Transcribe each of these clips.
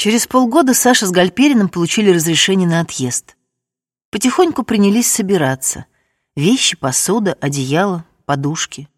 Через полгода Саша с Гальпериным получили разрешение на отъезд. Потихоньку принялись собираться. Вещи, посуда, одеяло, подушки.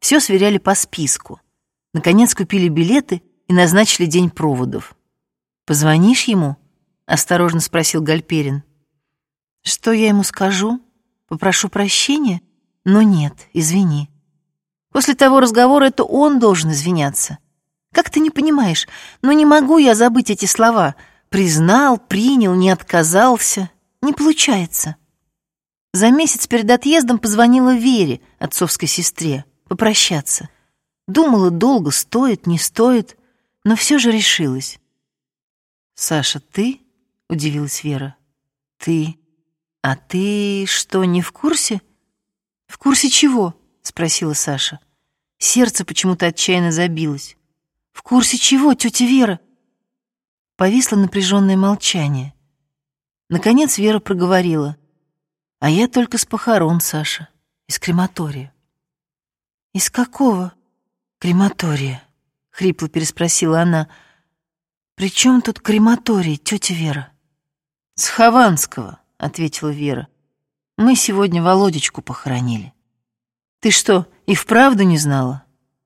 Все сверяли по списку. Наконец купили билеты и назначили день проводов. «Позвонишь ему?» — осторожно спросил Гальперин. «Что я ему скажу? Попрошу прощения? Но нет, извини. После того разговора это он должен извиняться. Как ты не понимаешь? Но не могу я забыть эти слова. Признал, принял, не отказался. Не получается. За месяц перед отъездом позвонила Вере, отцовской сестре, попрощаться. Думала долго, стоит, не стоит, но все же решилась. «Саша, ты?» — удивилась Вера. «Ты? А ты что, не в курсе?» «В курсе чего?» — спросила Саша. Сердце почему-то отчаянно забилось. В курсе чего, тетя Вера? Повисло напряженное молчание. Наконец Вера проговорила. А я только с похорон, Саша, из крематория. Из какого крематория? Хрипло переспросила она. При чем тут крематорий, тетя Вера? С Хованского, ответила Вера. Мы сегодня Володечку похоронили. Ты что, и вправду не знала?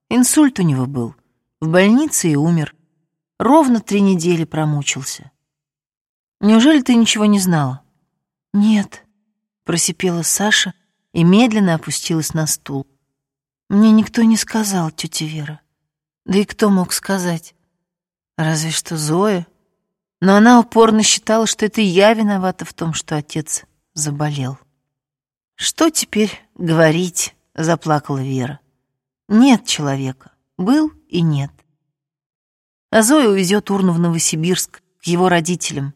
Инсульт у него был. В больнице и умер. Ровно три недели промучился. Неужели ты ничего не знала? Нет, просипела Саша и медленно опустилась на стул. Мне никто не сказал, тетя Вера. Да и кто мог сказать? Разве что Зоя. Но она упорно считала, что это я виновата в том, что отец заболел. Что теперь говорить? заплакала Вера. Нет человека. Был и нет. А Зоя увезет урну в Новосибирск, к его родителям.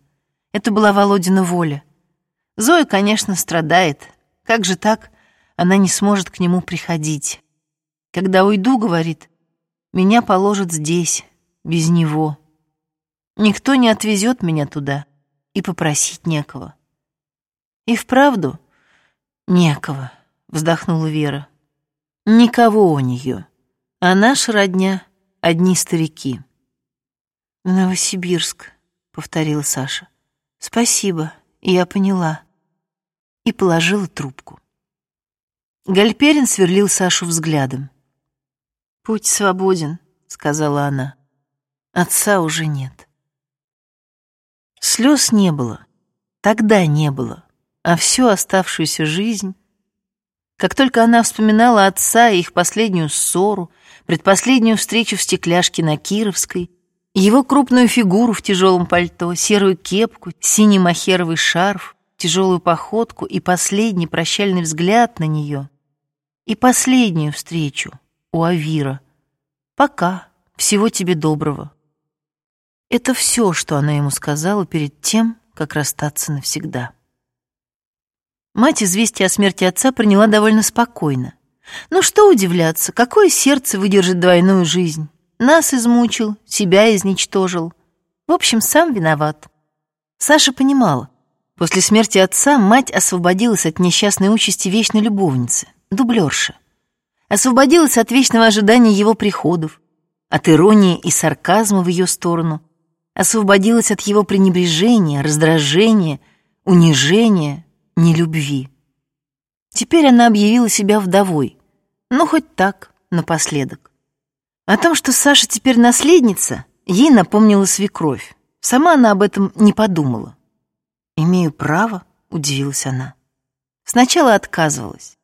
Это была Володина воля. Зоя, конечно, страдает. Как же так? Она не сможет к нему приходить. Когда уйду, говорит, меня положат здесь, без него. Никто не отвезет меня туда, и попросить некого. И вправду некого, вздохнула Вера. Никого у нее а наша родня — одни старики. «Новосибирск», — повторила Саша. «Спасибо, я поняла». И положила трубку. Гальперин сверлил Сашу взглядом. «Путь свободен», — сказала она. «Отца уже нет». Слез не было, тогда не было, а всю оставшуюся жизнь... Как только она вспоминала отца и их последнюю ссору, предпоследнюю встречу в стекляшке на Кировской, его крупную фигуру в тяжелом пальто, серую кепку, синий махеровый шарф, тяжелую походку и последний прощальный взгляд на нее. И последнюю встречу у Авира. Пока. Всего тебе доброго. Это все, что она ему сказала перед тем, как расстаться навсегда. Мать известие о смерти отца приняла довольно спокойно. Ну что удивляться, какое сердце выдержит двойную жизнь? Нас измучил, себя изничтожил. В общем, сам виноват. Саша понимала. После смерти отца мать освободилась от несчастной участи вечной любовницы, дублерши. Освободилась от вечного ожидания его приходов, от иронии и сарказма в ее сторону, освободилась от его пренебрежения, раздражения, унижения, нелюбви. Теперь она объявила себя вдовой. Ну, хоть так, напоследок. О том, что Саша теперь наследница, ей напомнила свекровь. Сама она об этом не подумала. «Имею право?» — удивилась она. Сначала отказывалась.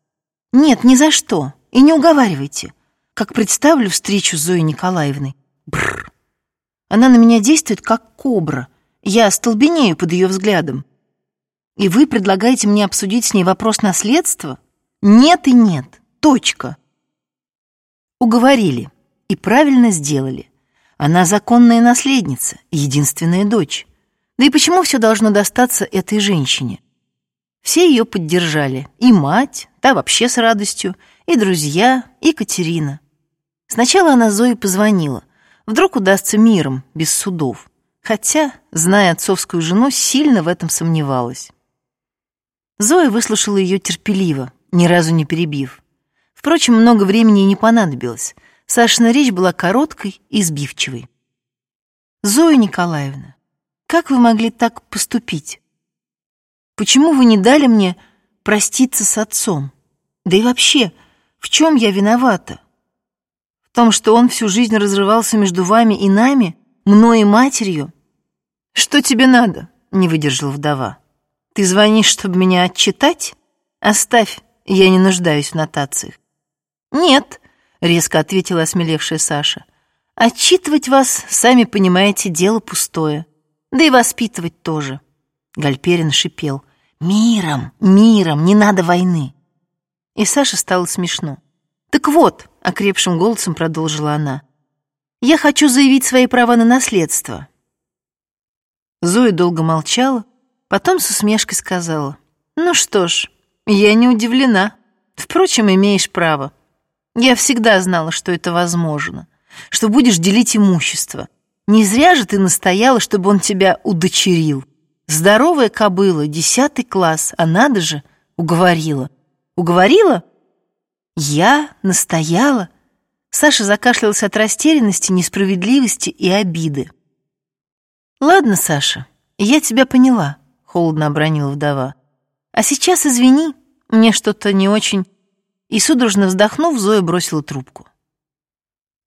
«Нет, ни за что. И не уговаривайте. Как представлю встречу с Зоей Николаевной. Бррр. Она на меня действует, как кобра. Я остолбенею под ее взглядом. И вы предлагаете мне обсудить с ней вопрос наследства? Нет и нет. Точка. Уговорили. И правильно сделали. Она законная наследница, единственная дочь. Да и почему все должно достаться этой женщине? Все ее поддержали. И мать, та вообще с радостью, и друзья, и Катерина. Сначала она Зое позвонила. Вдруг удастся миром, без судов. Хотя, зная отцовскую жену, сильно в этом сомневалась. Зоя выслушала ее терпеливо, ни разу не перебив. Впрочем, много времени не понадобилось. Сашина речь была короткой и сбивчивой. «Зоя Николаевна, Как вы могли так поступить? Почему вы не дали мне проститься с отцом? Да и вообще, в чем я виновата? В том, что он всю жизнь разрывался между вами и нами, мной и матерью? Что тебе надо? Не выдержала вдова. Ты звонишь, чтобы меня отчитать? Оставь, я не нуждаюсь в нотациях. Нет, резко ответила осмелевшая Саша. Отчитывать вас, сами понимаете, дело пустое. Да и воспитывать тоже. Гальперин шипел. Миром, миром, не надо войны. И Саше стало смешно. Так вот, окрепшим голосом продолжила она. Я хочу заявить свои права на наследство. Зоя долго молчала, потом с усмешкой сказала: "Ну что ж, я не удивлена. Впрочем, имеешь право. Я всегда знала, что это возможно, что будешь делить имущество. Не зря же ты настояла, чтобы он тебя удочерил. Здоровая кобыла, десятый класс, а надо же, уговорила. Уговорила? Я настояла? Саша закашлялся от растерянности, несправедливости и обиды. Ладно, Саша, я тебя поняла, холодно обронила вдова. А сейчас извини, мне что-то не очень и, судорожно вздохнув, Зоя бросила трубку.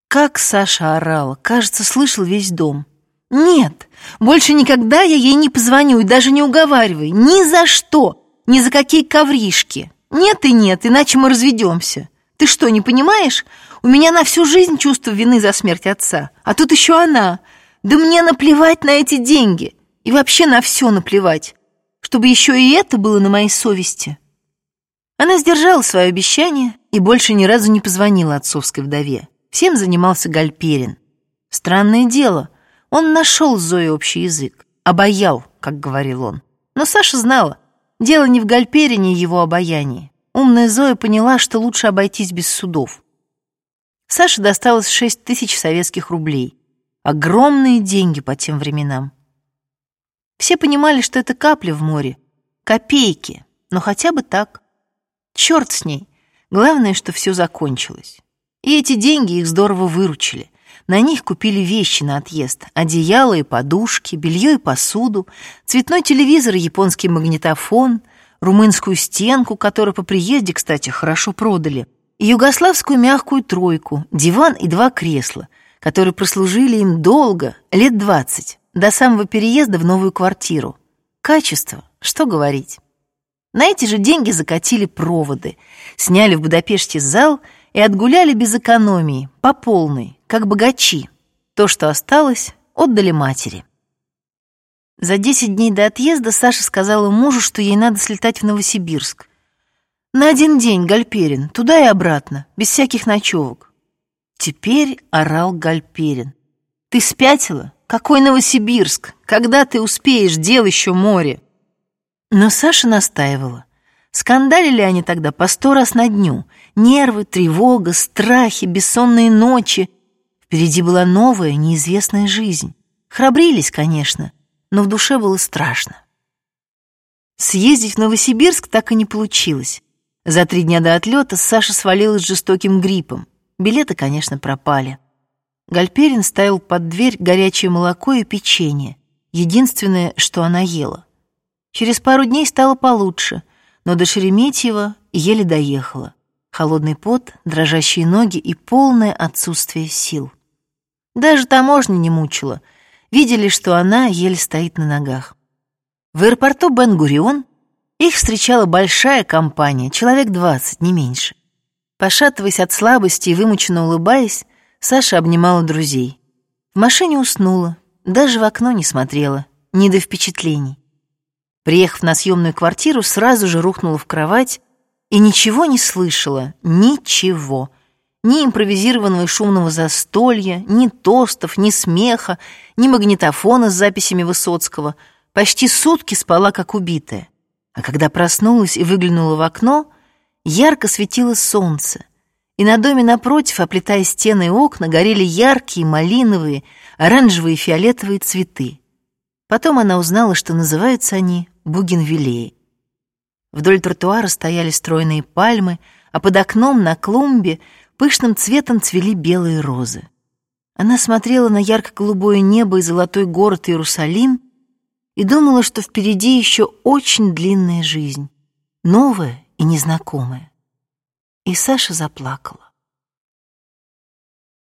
Как Саша орала, кажется, слышал весь дом. «Нет, больше никогда я ей не позвоню и даже не уговаривай. Ни за что, ни за какие ковришки. Нет и нет, иначе мы разведемся. Ты что, не понимаешь? У меня на всю жизнь чувство вины за смерть отца. А тут еще она. Да мне наплевать на эти деньги. И вообще на все наплевать. Чтобы еще и это было на моей совести». Она сдержала свое обещание и больше ни разу не позвонила отцовской вдове. Всем занимался Гальперин. Странное дело, он нашел с Зоей общий язык. Обаял, как говорил он. Но Саша знала, дело не в Гальперине и его обаянии. Умная Зоя поняла, что лучше обойтись без судов. Саше досталось шесть тысяч советских рублей. Огромные деньги по тем временам. Все понимали, что это капли в море, копейки, но хотя бы так. Черт с ней. Главное, что все закончилось. И эти деньги их здорово выручили. На них купили вещи на отъезд. Одеяло и подушки, белье и посуду, цветной телевизор и японский магнитофон, румынскую стенку, которую по приезде, кстати, хорошо продали, и югославскую мягкую тройку, диван и два кресла, которые прослужили им долго, лет двадцать, до самого переезда в новую квартиру. Качество, что говорить. На эти же деньги закатили проводы, сняли в Будапеште зал и отгуляли без экономии, по полной, как богачи. То, что осталось, отдали матери. За десять дней до отъезда Саша сказала мужу, что ей надо слетать в Новосибирск. На один день, Гальперин, туда и обратно, без всяких ночевок. Теперь орал Гальперин. «Ты спятила? Какой Новосибирск? Когда ты успеешь? Дел еще море!» Но Саша настаивала. Скандалили они тогда по сто раз на дню. Нервы, тревога, страхи, бессонные ночи. Впереди была новая, неизвестная жизнь. Храбрились, конечно, но в душе было страшно. Съездить в Новосибирск так и не получилось. За три дня до отлета Саша свалилась жестоким гриппом. Билеты, конечно, пропали. Гальперин ставил под дверь горячее молоко и печенье. Единственное, что она ела. Через пару дней стало получше, но до Шереметьева еле доехала. Холодный пот, дрожащие ноги и полное отсутствие сил. Даже таможня не мучила. Видели, что она еле стоит на ногах. В аэропорту Бен-Гурион их встречала большая компания, человек двадцать, не меньше. Пошатываясь от слабости и вымученно улыбаясь, Саша обнимала друзей. В машине уснула, даже в окно не смотрела, не до впечатлений. Приехав на съемную квартиру, сразу же рухнула в кровать и ничего не слышала, ничего. Ни импровизированного и шумного застолья, ни тостов, ни смеха, ни магнитофона с записями Высоцкого. Почти сутки спала, как убитая. А когда проснулась и выглянула в окно, ярко светило солнце. И на доме напротив, оплетая стены и окна, горели яркие малиновые, оранжевые и фиолетовые цветы. Потом она узнала, что называются они бугенвиллеи. Вдоль тротуара стояли стройные пальмы, а под окном на клумбе пышным цветом цвели белые розы. Она смотрела на ярко-голубое небо и золотой город Иерусалим и думала, что впереди еще очень длинная жизнь, новая и незнакомая. И Саша заплакала.